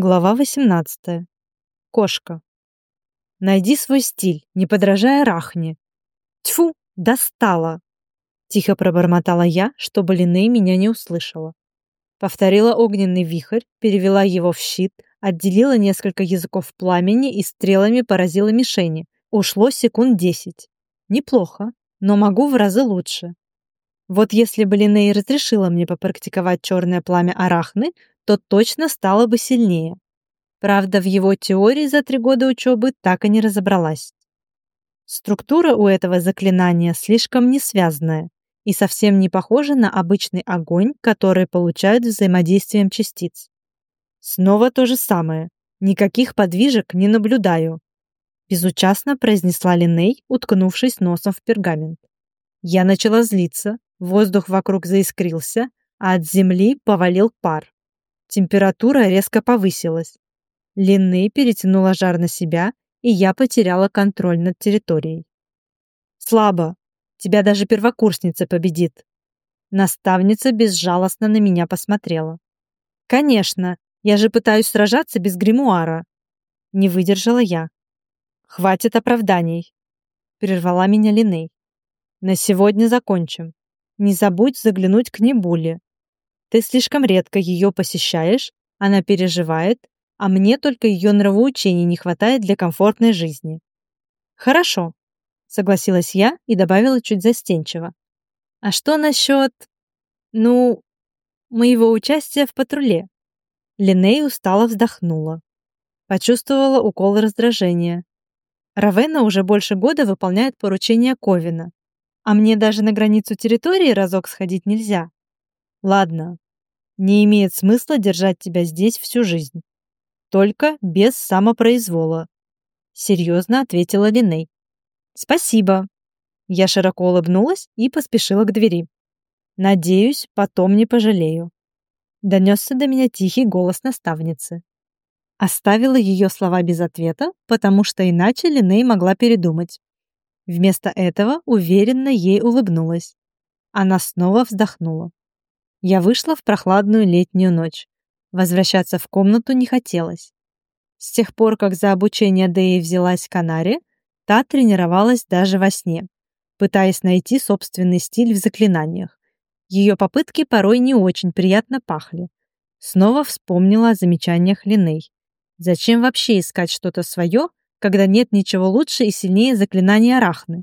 Глава 18. Кошка. Найди свой стиль, не подражая Рахне. Тьфу, достала. Тихо пробормотала я, чтобы Линей меня не услышала. Повторила огненный вихрь, перевела его в щит, отделила несколько языков пламени и стрелами поразила мишени. Ушло секунд десять. Неплохо, но могу в разы лучше. Вот если бы Линей разрешила мне попрактиковать черное пламя Арахны, то точно стала бы сильнее. Правда, в его теории за три года учебы так и не разобралась. Структура у этого заклинания слишком несвязная и совсем не похожа на обычный огонь, который получают взаимодействием частиц. Снова то же самое. Никаких подвижек не наблюдаю. Безучастно произнесла Линей, уткнувшись носом в пергамент. Я начала злиться, воздух вокруг заискрился, а от земли повалил пар. Температура резко повысилась. Линны перетянула жар на себя, и я потеряла контроль над территорией. «Слабо. Тебя даже первокурсница победит». Наставница безжалостно на меня посмотрела. «Конечно, я же пытаюсь сражаться без гримуара». Не выдержала я. «Хватит оправданий», — прервала меня Линей. «На сегодня закончим. Не забудь заглянуть к Небуле. Ты слишком редко ее посещаешь, она переживает, а мне только ее нравоучений не хватает для комфортной жизни. Хорошо, согласилась я и добавила чуть застенчиво. А что насчет, ну, моего участия в патруле? Линей устало вздохнула. Почувствовала укол раздражения. Равена уже больше года выполняет поручения Ковина, а мне даже на границу территории разок сходить нельзя. Ладно, не имеет смысла держать тебя здесь всю жизнь. Только без самопроизвола. Серьезно ответила Линей. Спасибо. Я широко улыбнулась и поспешила к двери. Надеюсь, потом не пожалею. Донесся до меня тихий голос наставницы. Оставила ее слова без ответа, потому что иначе Линей могла передумать. Вместо этого уверенно ей улыбнулась. Она снова вздохнула. Я вышла в прохладную летнюю ночь. Возвращаться в комнату не хотелось. С тех пор, как за обучение Дэи взялась Канаре, та тренировалась даже во сне, пытаясь найти собственный стиль в заклинаниях. Ее попытки порой не очень приятно пахли. Снова вспомнила о замечаниях Линей. Зачем вообще искать что-то свое, когда нет ничего лучше и сильнее заклинания Арахны?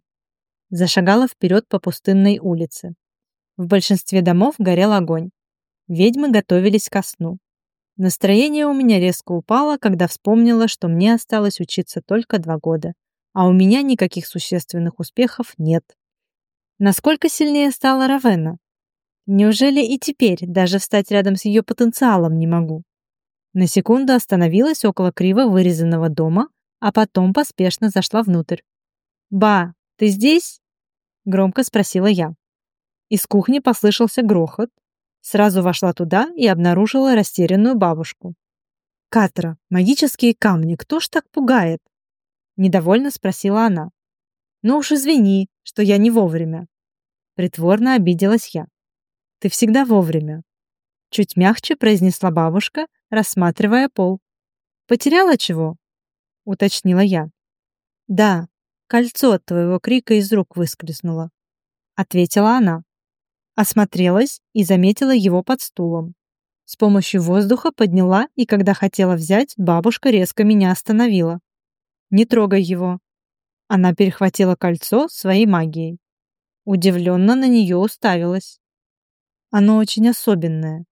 Зашагала вперед по пустынной улице. В большинстве домов горел огонь. Ведьмы готовились ко сну. Настроение у меня резко упало, когда вспомнила, что мне осталось учиться только два года, а у меня никаких существенных успехов нет. Насколько сильнее стала Равена? Неужели и теперь даже встать рядом с ее потенциалом не могу? На секунду остановилась около криво вырезанного дома, а потом поспешно зашла внутрь. «Ба, ты здесь?» — громко спросила я. Из кухни послышался грохот. Сразу вошла туда и обнаружила растерянную бабушку. «Катра, магические камни, кто ж так пугает?» Недовольно спросила она. «Ну уж извини, что я не вовремя». Притворно обиделась я. «Ты всегда вовремя», — чуть мягче произнесла бабушка, рассматривая пол. «Потеряла чего?» — уточнила я. «Да, кольцо от твоего крика из рук выскользнуло», — ответила она. Осмотрелась и заметила его под стулом. С помощью воздуха подняла, и когда хотела взять, бабушка резко меня остановила. «Не трогай его». Она перехватила кольцо своей магией. Удивленно на нее уставилась. Оно очень особенное.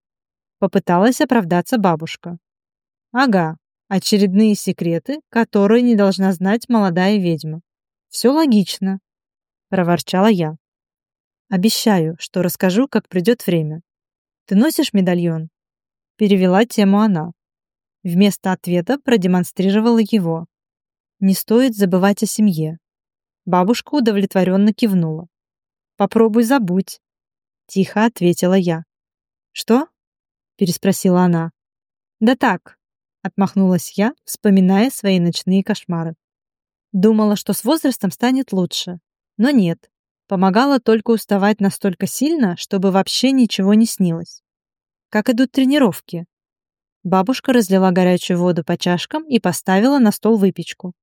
Попыталась оправдаться бабушка. Ага, очередные секреты, которые не должна знать молодая ведьма. Все логично, проворчала я. Обещаю, что расскажу, как придет время. Ты носишь медальон?» Перевела тему она. Вместо ответа продемонстрировала его. «Не стоит забывать о семье». Бабушка удовлетворенно кивнула. «Попробуй забудь», — тихо ответила я. «Что?» — переспросила она. «Да так», — отмахнулась я, вспоминая свои ночные кошмары. Думала, что с возрастом станет лучше, но нет. Помогало только уставать настолько сильно, чтобы вообще ничего не снилось. Как идут тренировки? Бабушка разлила горячую воду по чашкам и поставила на стол выпечку.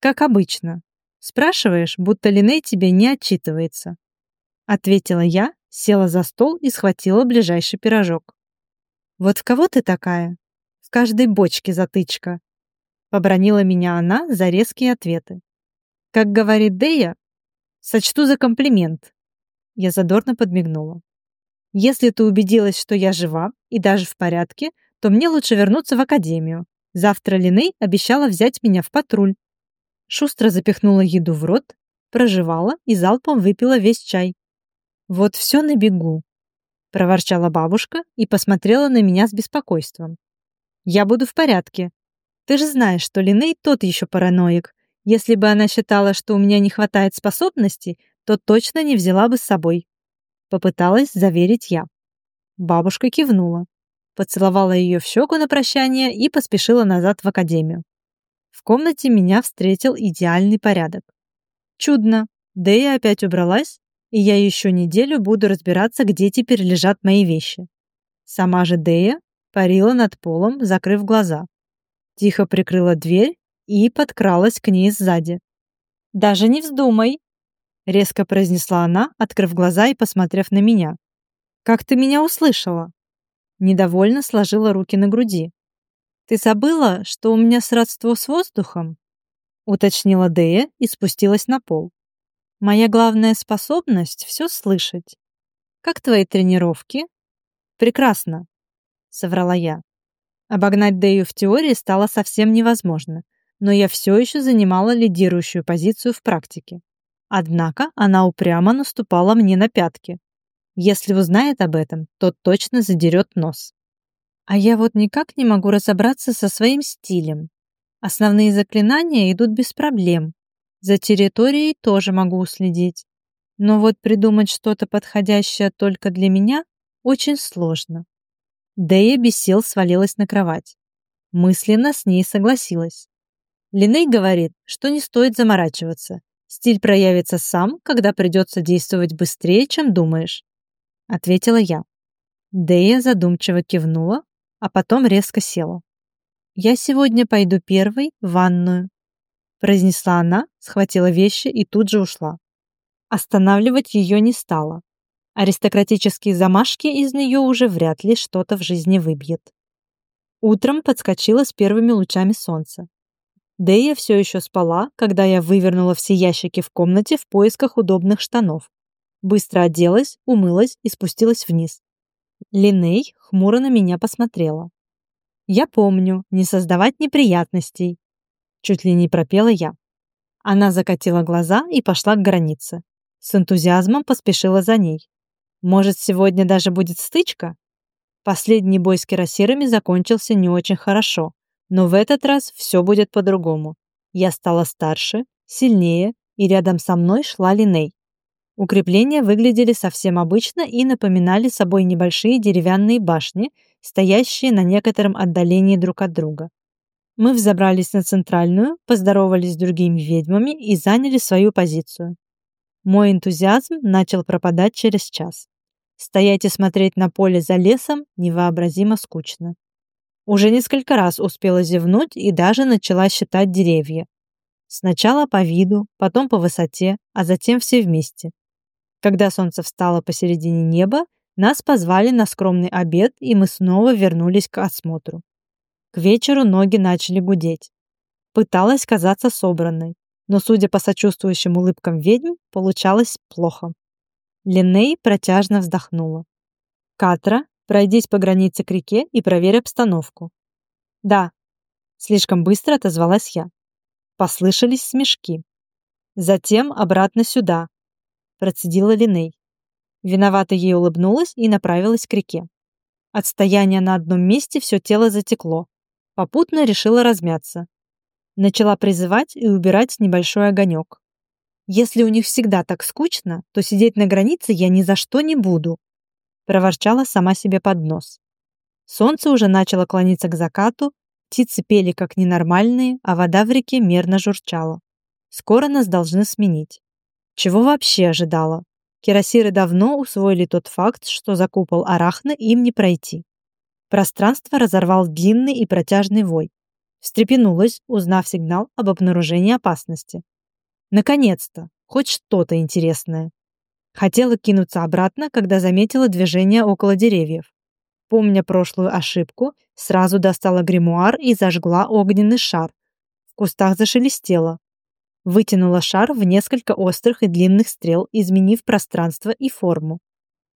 «Как обычно. Спрашиваешь, будто Линей тебе не отчитывается». Ответила я, села за стол и схватила ближайший пирожок. «Вот в кого ты такая? В каждой бочке затычка». Побронила меня она за резкие ответы. Как говорит Дея, сочту за комплимент. Я задорно подмигнула. Если ты убедилась, что я жива и даже в порядке, то мне лучше вернуться в академию. Завтра Линей обещала взять меня в патруль. Шустро запихнула еду в рот, прожевала и залпом выпила весь чай. Вот все на бегу, проворчала бабушка и посмотрела на меня с беспокойством. Я буду в порядке. Ты же знаешь, что Линей тот еще параноик. Если бы она считала, что у меня не хватает способностей, то точно не взяла бы с собой. Попыталась заверить я. Бабушка кивнула поцеловала ее в щеку на прощание и поспешила назад в академию. В комнате меня встретил идеальный порядок. Чудно, Дэя опять убралась, и я еще неделю буду разбираться, где теперь лежат мои вещи. Сама же Дэя парила над полом, закрыв глаза. Тихо прикрыла дверь и подкралась к ней сзади. «Даже не вздумай!» — резко произнесла она, открыв глаза и посмотрев на меня. «Как ты меня услышала?» Недовольно сложила руки на груди. «Ты забыла, что у меня сродство с воздухом?» Уточнила Дея и спустилась на пол. «Моя главная способность — все слышать. Как твои тренировки?» «Прекрасно», — соврала я. Обогнать Дею в теории стало совсем невозможно, но я все еще занимала лидирующую позицию в практике. Однако она упрямо наступала мне на пятки. Если узнает об этом, то точно задерет нос. А я вот никак не могу разобраться со своим стилем. Основные заклинания идут без проблем. За территорией тоже могу уследить. Но вот придумать что-то подходящее только для меня очень сложно. Дэя без сил свалилась на кровать. Мысленно с ней согласилась. Линей говорит, что не стоит заморачиваться. Стиль проявится сам, когда придется действовать быстрее, чем думаешь. — ответила я. Дэя задумчиво кивнула, а потом резко села. «Я сегодня пойду первой в ванную», — произнесла она, схватила вещи и тут же ушла. Останавливать ее не стала. Аристократические замашки из нее уже вряд ли что-то в жизни выбьет. Утром подскочила с первыми лучами солнца. Дэя все еще спала, когда я вывернула все ящики в комнате в поисках удобных штанов. Быстро оделась, умылась и спустилась вниз. Линей хмуро на меня посмотрела. «Я помню, не создавать неприятностей», чуть ли не пропела я. Она закатила глаза и пошла к границе. С энтузиазмом поспешила за ней. «Может, сегодня даже будет стычка?» Последний бой с кирасирами закончился не очень хорошо, но в этот раз все будет по-другому. Я стала старше, сильнее, и рядом со мной шла Линей. Укрепления выглядели совсем обычно и напоминали собой небольшие деревянные башни, стоящие на некотором отдалении друг от друга. Мы взобрались на центральную, поздоровались с другими ведьмами и заняли свою позицию. Мой энтузиазм начал пропадать через час. Стоять и смотреть на поле за лесом невообразимо скучно. Уже несколько раз успела зевнуть и даже начала считать деревья. Сначала по виду, потом по высоте, а затем все вместе. Когда солнце встало посередине неба, нас позвали на скромный обед, и мы снова вернулись к осмотру. К вечеру ноги начали гудеть. Пыталась казаться собранной, но, судя по сочувствующим улыбкам ведьм, получалось плохо. Линней протяжно вздохнула. «Катра, пройдись по границе к реке и проверь обстановку». «Да», — слишком быстро отозвалась я. Послышались смешки. «Затем обратно сюда, процедила Линей. Виновато ей улыбнулась и направилась к реке. От стояния на одном месте все тело затекло. Попутно решила размяться. Начала призывать и убирать небольшой огонек. «Если у них всегда так скучно, то сидеть на границе я ни за что не буду», проворчала сама себе под нос. Солнце уже начало клониться к закату, птицы пели как ненормальные, а вода в реке мерно журчала. Скоро нас должны сменить. Чего вообще ожидала? Кирасиры давно усвоили тот факт, что за купол Арахна им не пройти. Пространство разорвал длинный и протяжный вой. Встрепенулась, узнав сигнал об обнаружении опасности. Наконец-то, хоть что-то интересное. Хотела кинуться обратно, когда заметила движение около деревьев. Помня прошлую ошибку, сразу достала гримуар и зажгла огненный шар. В кустах зашелестело. Вытянула шар в несколько острых и длинных стрел, изменив пространство и форму.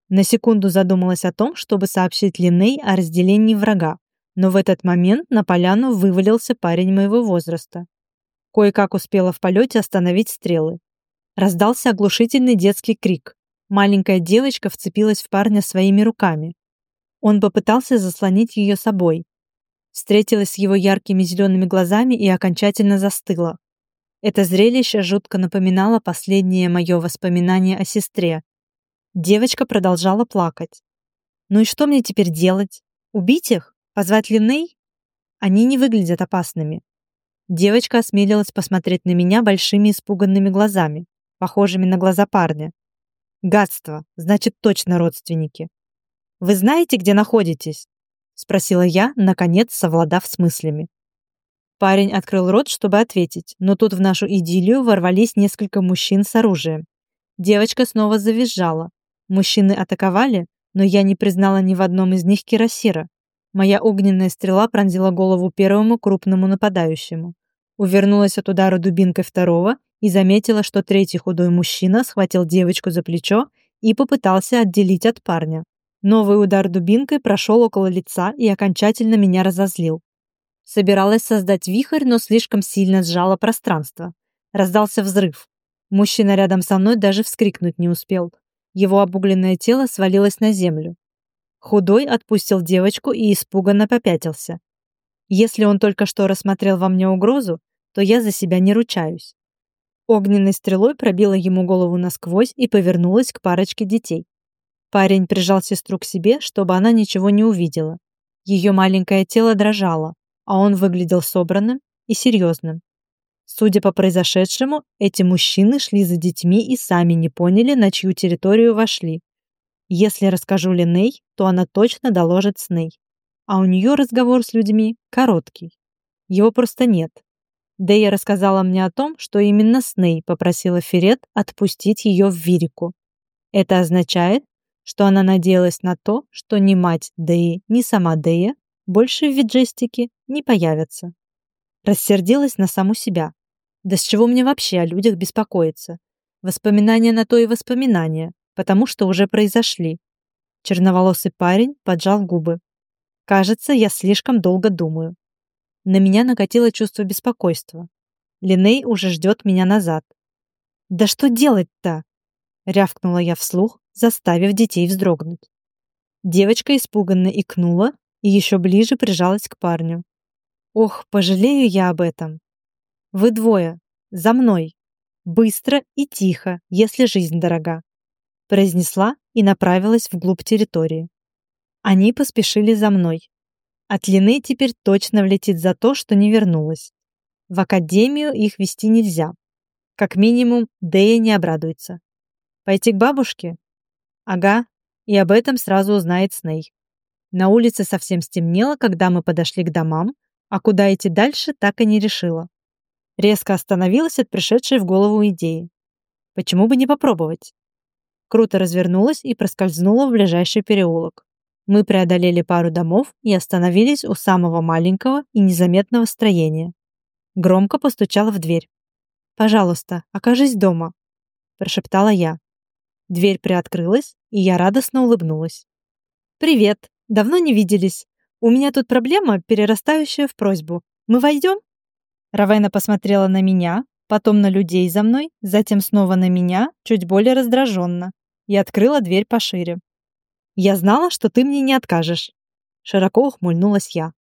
На секунду задумалась о том, чтобы сообщить Линей о разделении врага, но в этот момент на поляну вывалился парень моего возраста. Кое-как успела в полете остановить стрелы. Раздался оглушительный детский крик. Маленькая девочка вцепилась в парня своими руками. Он попытался заслонить ее собой. Встретилась с его яркими зелеными глазами и окончательно застыла. Это зрелище жутко напоминало последнее мое воспоминание о сестре. Девочка продолжала плакать. «Ну и что мне теперь делать? Убить их? Позвать Линней?» Они не выглядят опасными. Девочка осмелилась посмотреть на меня большими испуганными глазами похожими на глаза парня. «Гадство, значит, точно родственники. Вы знаете, где находитесь?» — спросила я, наконец совладав с мыслями. Парень открыл рот, чтобы ответить, но тут в нашу идиллию ворвались несколько мужчин с оружием. Девочка снова завизжала. Мужчины атаковали, но я не признала ни в одном из них кирасира. Моя огненная стрела пронзила голову первому крупному нападающему. Увернулась от удара дубинкой второго и заметила, что третий худой мужчина схватил девочку за плечо и попытался отделить от парня. Новый удар дубинкой прошел около лица и окончательно меня разозлил. Собиралась создать вихрь, но слишком сильно сжала пространство. Раздался взрыв. Мужчина рядом со мной даже вскрикнуть не успел. Его обугленное тело свалилось на землю. Худой отпустил девочку и испуганно попятился. Если он только что рассмотрел во мне угрозу, то я за себя не ручаюсь. Огненной стрелой пробила ему голову насквозь и повернулась к парочке детей. Парень прижал сестру к себе, чтобы она ничего не увидела. Ее маленькое тело дрожало, а он выглядел собранным и серьезным. Судя по произошедшему, эти мужчины шли за детьми и сами не поняли, на чью территорию вошли. Если расскажу Леней, то она точно доложит Сней. А у нее разговор с людьми короткий. Его просто нет. Дэя рассказала мне о том, что именно Сней попросила Ферет отпустить ее в Вирику. Это означает, что она надеялась на то, что ни мать Дэи, ни сама Дэя больше в Виджестике не появятся. Рассердилась на саму себя. Да с чего мне вообще о людях беспокоиться? Воспоминания на то и воспоминания, потому что уже произошли. Черноволосый парень поджал губы. Кажется, я слишком долго думаю. На меня накатило чувство беспокойства. Линей уже ждет меня назад. «Да что делать-то?» — рявкнула я вслух, заставив детей вздрогнуть. Девочка испуганно икнула и еще ближе прижалась к парню. «Ох, пожалею я об этом. Вы двое, за мной. Быстро и тихо, если жизнь дорога», — произнесла и направилась вглубь территории. Они поспешили за мной, от Лины теперь точно влетит за то, что не вернулась. В академию их вести нельзя. Как минимум, Дэя не обрадуется. Пойти к бабушке? Ага, и об этом сразу узнает Сней. На улице совсем стемнело, когда мы подошли к домам, а куда идти дальше, так и не решила. Резко остановилась от пришедшей в голову идеи. Почему бы не попробовать? Круто развернулась и проскользнула в ближайший переулок. Мы преодолели пару домов и остановились у самого маленького и незаметного строения. Громко постучала в дверь. «Пожалуйста, окажись дома», – прошептала я. Дверь приоткрылась, и я радостно улыбнулась. «Привет! Давно не виделись. У меня тут проблема, перерастающая в просьбу. Мы войдем?» Равена посмотрела на меня, потом на людей за мной, затем снова на меня, чуть более раздраженно, и открыла дверь пошире. «Я знала, что ты мне не откажешь», — широко ухмыльнулась я.